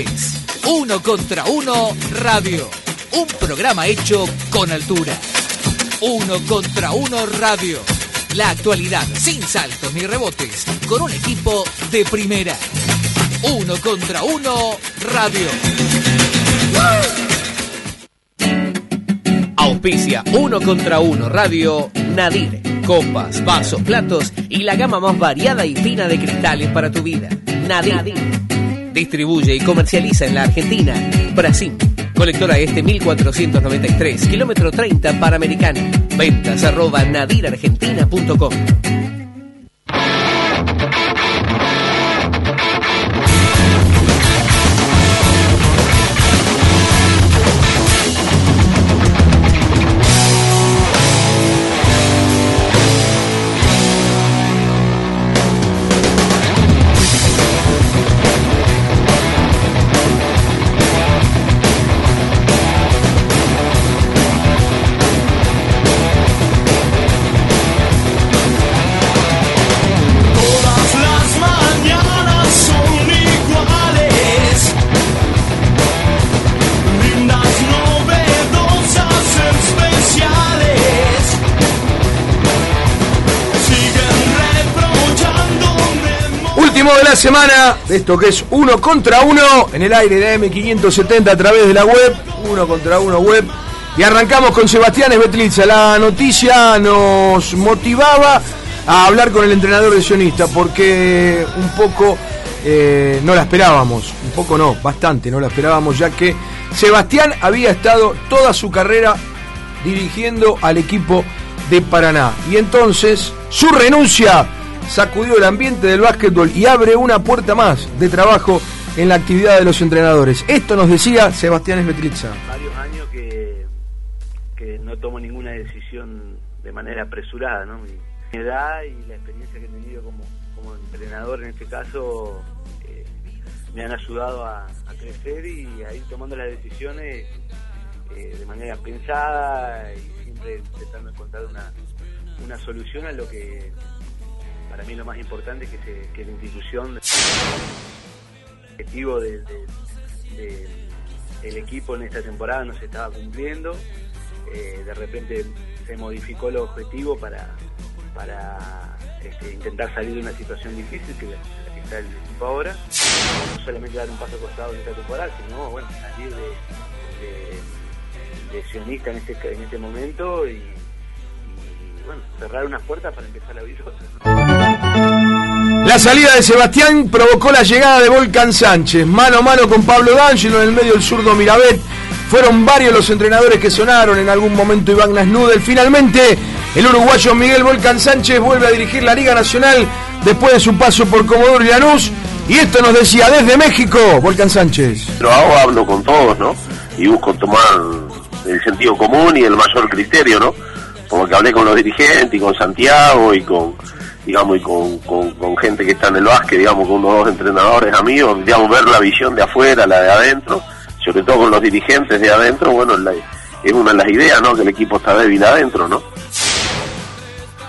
es Uno contra Uno Radio, un programa hecho con altura. Uno contra Uno Radio, la actualidad sin saltos ni rebotes, con un equipo de primera. Uno contra Uno Radio. Auspicia Uno contra Uno Radio Nadir. Copas, vasos, platos y la gama más variada y fina de cristales para tu vida. Nadir. Distribuye y comercializa en la Argentina. Brasil. Colectora Este 1493, kilómetro 30 Panamericana. Ventas arroba nadirargentina.com. de la semana de esto que es uno contra uno en el aire de M570 a través de la web, uno contra uno web. Y arrancamos con Sebastián Esbetlitza. La noticia nos motivaba a hablar con el entrenador de Sionista porque un poco eh, no la esperábamos, un poco no, bastante no la esperábamos, ya que Sebastián había estado toda su carrera dirigiendo al equipo de Paraná. Y entonces su renuncia sacudió el ambiente del básquetbol y abre una puerta más de trabajo en la actividad de los entrenadores. Esto nos decía Sebastián Esbetlitza. varios años que, que no tomo ninguna decisión de manera apresurada, ¿no? Mi, edad y la experiencia que he tenido como, como entrenador en este caso eh, me han ayudado a, a crecer y a ir tomando las decisiones eh, de manera pensada y siempre intentando encontrar una, una solución a lo que para mí lo más importante es que, la institución el objetivo de- de- de- el equipo en esta temporada no se estaba cumpliendo. Eh, de repente se modificó el objetivo para, para este, intentar salir de una situación difícil que que está el equipo ahora. No solamente dar un paso costado en esta temporada, sino bueno, salir de sionista en este, en este momento y, y, bueno, cerrar unas puertas para empezar a abrir otras. La salida de Sebastián provocó la llegada de Volcan Sánchez, mano a mano con Pablo D'Angelo en el medio del zurdo Mirabet. Fueron varios los entrenadores que sonaron, en algún momento Iván Nasnudel. Finalmente, el uruguayo Miguel Volcan Sánchez vuelve a dirigir la Liga Nacional después de su paso por Comodoro y Lanús. Y esto nos decía desde México, Volcan Sánchez. Pero hago, hablo con todos, ¿no? Y busco tomar el sentido común y el mayor criterio, ¿no? Como que hablé con los dirigentes y con Santiago y con, digamos, y con, con, gente que está en el básquet, digamos, con unos dos entrenadores amigos, digamos, ver la visión de afuera, la de adentro, sobre todo con los dirigentes de adentro, bueno, es una de las ideas, ¿no? Que el equipo está débil adentro, ¿no?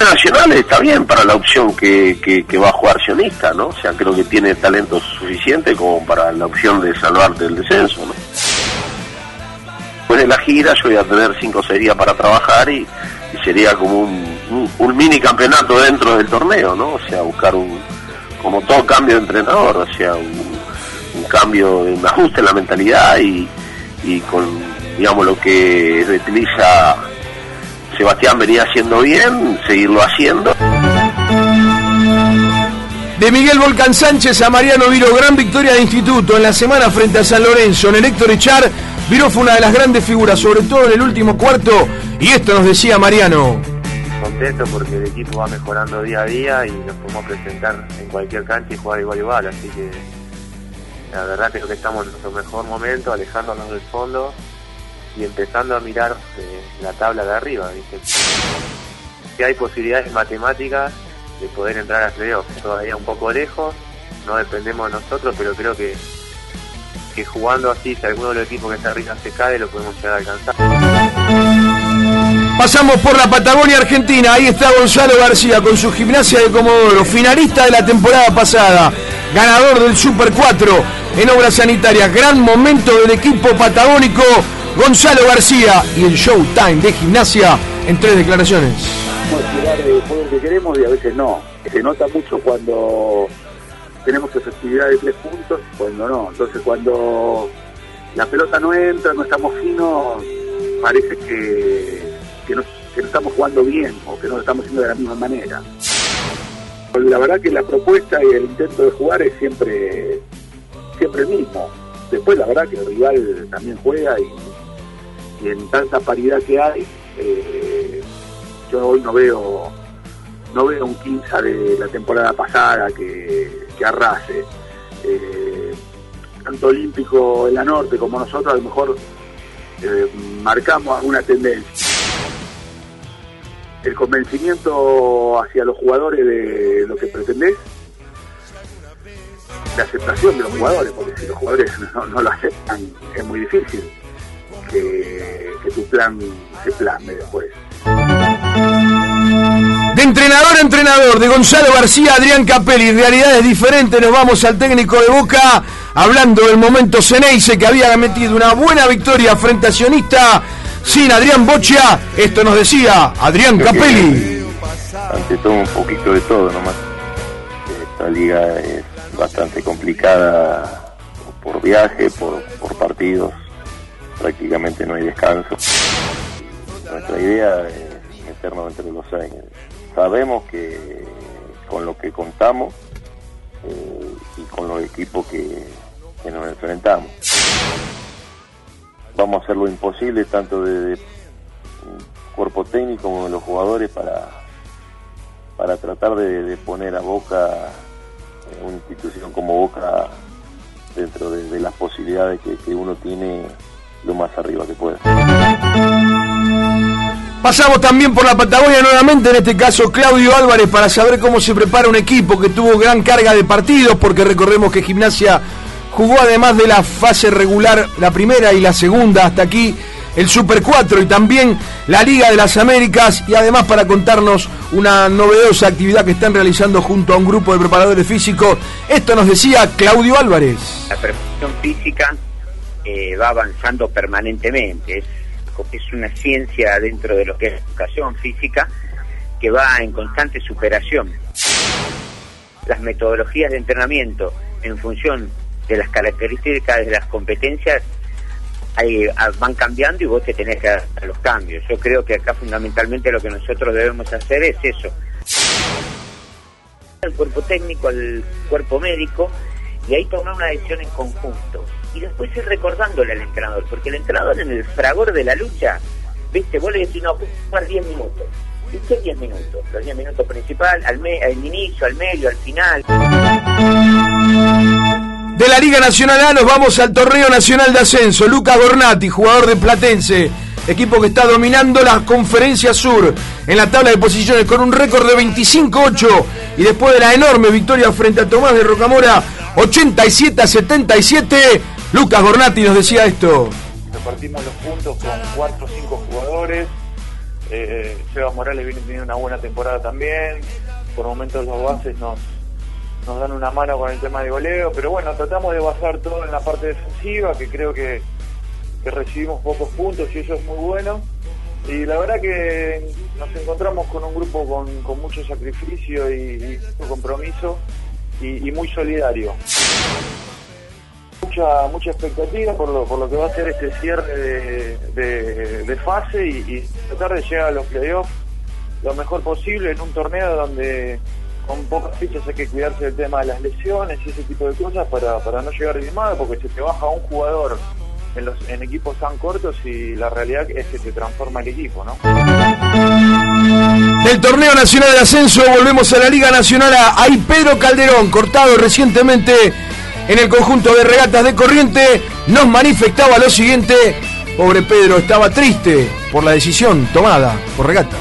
Nacional está bien para la opción que, que, que va a jugar Sionista, ¿no? O sea, creo que tiene talento suficiente como para la opción de salvar del descenso, ¿no? Después de la gira yo voy a tener cinco o para trabajar y sería como un, un, mini campeonato dentro del torneo, ¿no? O sea, buscar un, como todo cambio de entrenador, o sea, un, cambio, un ajuste en la mentalidad y, y con, digamos, lo que utiliza Sebastián venía haciendo bien, seguirlo haciendo. De Miguel Volcan Sánchez a Mariano Viro, gran victoria de Instituto en la semana frente a San Lorenzo. En el Héctor Echar, Viro fue una de las grandes figuras, sobre todo en el último cuarto. Y esto nos decía Mariano. Contento porque el equipo va mejorando día a día y nos podemos presentar en cualquier cancha y jugar igual igual, así que la verdad creo que estamos en nuestro mejor momento, alejándonos del fondo y empezando a mirar eh, la tabla de arriba, ¿viste? Que hay posibilidades matemáticas de poder entrar a playoff, todavía un poco lejos, no dependemos de nosotros, pero creo que que jugando así, si alguno de los equipos que está arriba se cae, lo podemos llegar a alcanzar. Pasamos por la Patagonia Argentina. Ahí está Gonzalo García con su gimnasia de Comodoro, finalista de la temporada pasada, ganador del Super 4. en obras sanitarias. Gran momento del equipo patagónico Gonzalo García y el Showtime de gimnasia en tres declaraciones. podemos tirar juego que queremos y a veces no. Se nota mucho cuando tenemos efectividad de tres puntos y cuando no. Entonces cuando la pelota no entra, no estamos finos, parece que, que, no, estamos jugando bien o que no lo estamos haciendo de la misma manera. La verdad que la propuesta y el intento de jugar es siempre, siempre el mismo. Después la verdad que el rival también juega y, en tanta paridad que hay, eh, yo hoy no veo no veo un 15 de la temporada pasada que, que arrase. Eh, tanto Olímpico en la Norte como nosotros a lo mejor eh, marcamos alguna tendencia. El convencimiento hacia los jugadores de lo que pretendés, la aceptación de los jugadores, porque si los jugadores no, lo aceptan es muy difícil que, tu plan se plasme después. De entrenador a entrenador, de Gonzalo García Adrián Capelli, realidades diferentes, nos vamos al técnico de Boca, hablando del momento Ceneice que había metido una buena victoria frente a Sionista sin Adrián Bocha, esto nos decía Adrián Capelli. ante todo un poquito de todo nomás. Esta liga es bastante complicada por viaje, por, por partidos, prácticamente no hay descanso. Nuestra idea es meternos entre los seis. Sabemos que con lo que contamos eh, y con los equipos que, que nos enfrentamos. A hacer lo imposible tanto de, de cuerpo técnico como de los jugadores para para tratar de, poner a Boca, eh, una institución como Boca, dentro de, las posibilidades que, uno tiene lo más arriba que pueda. Pasamos también por la Patagonia nuevamente, en este caso Claudio Álvarez, para saber cómo se prepara un equipo que tuvo gran carga de partidos, porque recordemos que Gimnasia jugó además de la fase regular, la primera y la segunda, hasta aquí el Super 4 y también la Liga de las Américas, y además para contarnos una novedosa actividad que están realizando junto a un grupo de preparadores físicos. Esto nos decía Claudio Álvarez. La preparación física eh, va avanzando permanentemente. Es, es una ciencia dentro de lo que es educación física que va en constante superación. Las metodologías de entrenamiento en función de las características de las competencias ahí, ah, van cambiando y vos te tenés que a los cambios. Yo creo que acá fundamentalmente lo que nosotros debemos hacer es eso. El cuerpo técnico, al cuerpo médico, y ahí tomar una decisión en conjunto. Y después ir recordándole al entrenador, porque el entrenador en el fragor de la lucha, viste, vos le decís, no, puedes jugar 10 minutos. ¿Y qué 10 minutos? Los 10 minutos principal, al, me al inicio, al medio, al final. De la Liga Nacional A nos vamos al Torneo Nacional de Ascenso. Lucas Gornati, jugador de Platense, equipo que está dominando la Conferencia Sur en la tabla de posiciones con un récord de 25-8 y después de la enorme victoria frente a Tomás de Rocamora 87 a 77, Lucas Gornati nos decía esto. repartimos los puntos con cuatro o cinco jugadores. Eh, Seba Morales viene teniendo una buena temporada también. Por momentos los bases nos, nos dan una mano con el tema de goleo, pero bueno, tratamos de basar todo en la parte defensiva, que creo que, recibimos pocos puntos y eso es muy bueno. Y la verdad que nos encontramos con un grupo con, mucho sacrificio y, y compromiso y, muy solidario. Mucha, mucha expectativa por lo, por lo que va a ser este cierre de fase y, y tratar de llegar a los playoffs lo mejor posible en un torneo donde con pocas fichas hay que cuidarse del tema de las lesiones y ese tipo de cosas para, para no llegar diezmado porque se te baja un jugador en, los, en equipos tan cortos y la realidad es que se transforma el equipo, ¿no? Del Torneo Nacional de Ascenso volvemos a la Liga Nacional A. Ahí Pedro Calderón, cortado recientemente en el conjunto de regatas de Corriente, nos manifestaba lo siguiente. Pobre Pedro estaba triste por la decisión tomada por regatas.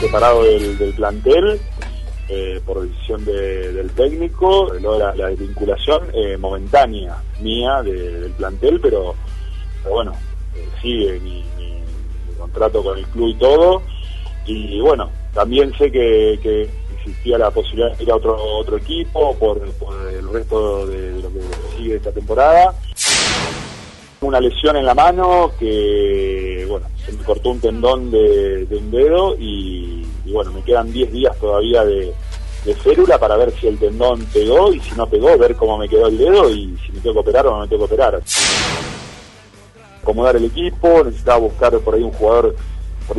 separado del, del plantel eh, por decisión de- del técnico, luego la, la desvinculación eh, momentánea mía de- del plantel, pero, bueno, eh, sigue mi, contrato con el club y todo, y bueno, también sé que, existía la posibilidad de ir a otro otro equipo por, el resto de, lo que sigue esta temporada. Una lesión en la mano que, bueno, se me cortó un tendón de un dedo y, y, bueno, me quedan 10 días todavía de, de férula para ver si el tendón pegó y si no pegó, ver cómo me quedó el dedo y si me tengo que operar o no me tengo que operar. Acomodar el equipo, necesitaba buscar por ahí un jugador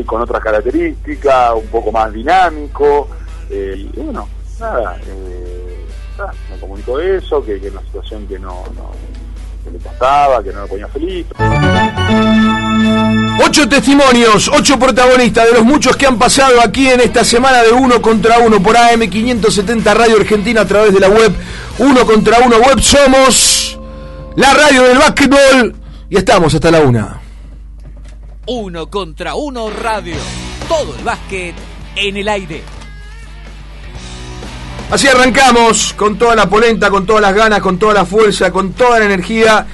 con otras características, un poco más dinámico, eh, y bueno, nada, eh, nada, me comunicó eso, que, que una situación que no, no que le costaba, que no me ponía feliz. Ocho testimonios, ocho protagonistas de los muchos que han pasado aquí en esta semana de uno contra uno por AM570 Radio Argentina a través de la web uno contra uno web. Somos la radio del básquetbol y estamos hasta la una. Uno contra uno radio. Todo el básquet en el aire. Así arrancamos con toda la polenta, con todas las ganas, con toda la fuerza, con toda la energía